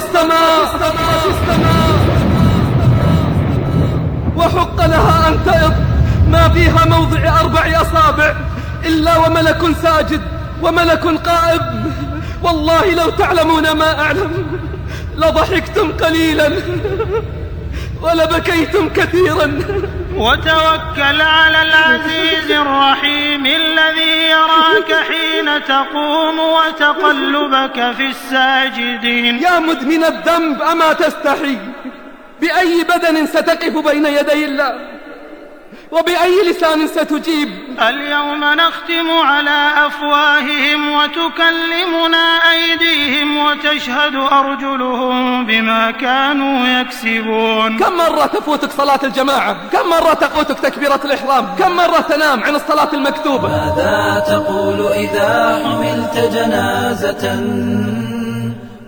صرخت السماء وحق لها أن تئض ما فيها موضع أربع أصابع. إلا وملك ساجد وملك قائم والله لو تعلمون ما أعلم لضحكتم قليلا ولبكيتم كثيرا. وتوكل على العزيز الرحيم الذي حين تقوم وتقلبك في الساجدين. يا مدمن الذنب أما تستحي؟ بأي بدن ستقف بين يدي الله؟ وبأي لسان ستجيب؟ اليوم نختم على أفواههم وتكلمنا أيديهم وتشهد أرجلهم بما كانوا يكسبون. كم مرة تفوتك صلاة الجماعة؟ كم مرة تفوتك تكبيرة الإحرام؟ كم مرة تنام عن الصلاة المكتوبة؟ ماذا تقول إذا حملت جنازة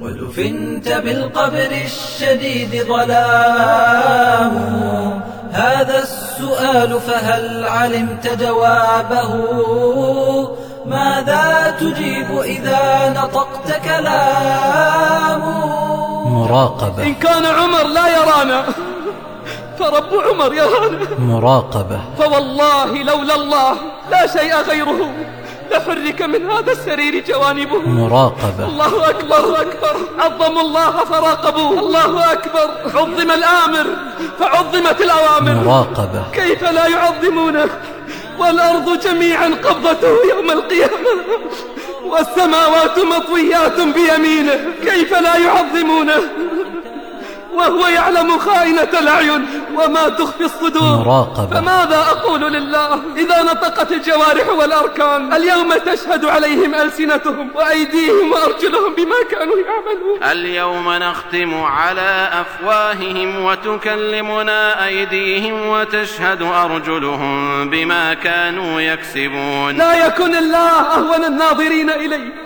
ودفنت بالقبر الشديد ظلام؟ هذا السؤال فهل علمت جوابه؟ ماذا تجيب إذا نطقت كلامه؟ مراقبة. إن كان عمر لا يرانا فرب عمر يرانا. مراقبة. فوالله لولا الله لا شيء غيره. لحرك من هذا السرير جوانبه. مراقبة. الله أكبر أكبر. عظموا الله فراقبوه. الله أكبر. عظم الآمر فعظمت الأوامر. مراقبة. كيف لا يعظمونه؟ والأرض جميعا قبضته يوم القيامة. والسماوات مطويات بيمينه. كيف لا يعظمونه؟ وهو يعلم خائنة الأعين وما تخفي الصدور. مراقبة. فماذا أقول لله إذا نطقت الجوارح والأركان؟ اليوم تشهد عليهم ألسنتهم وأيديهم وأرجلهم بما كانوا يعملون. اليوم نختم على أفواههم وتكلمنا أيديهم وتشهد أرجلهم بما كانوا يكسبون. لا يكن الله أهون الناظرين إليه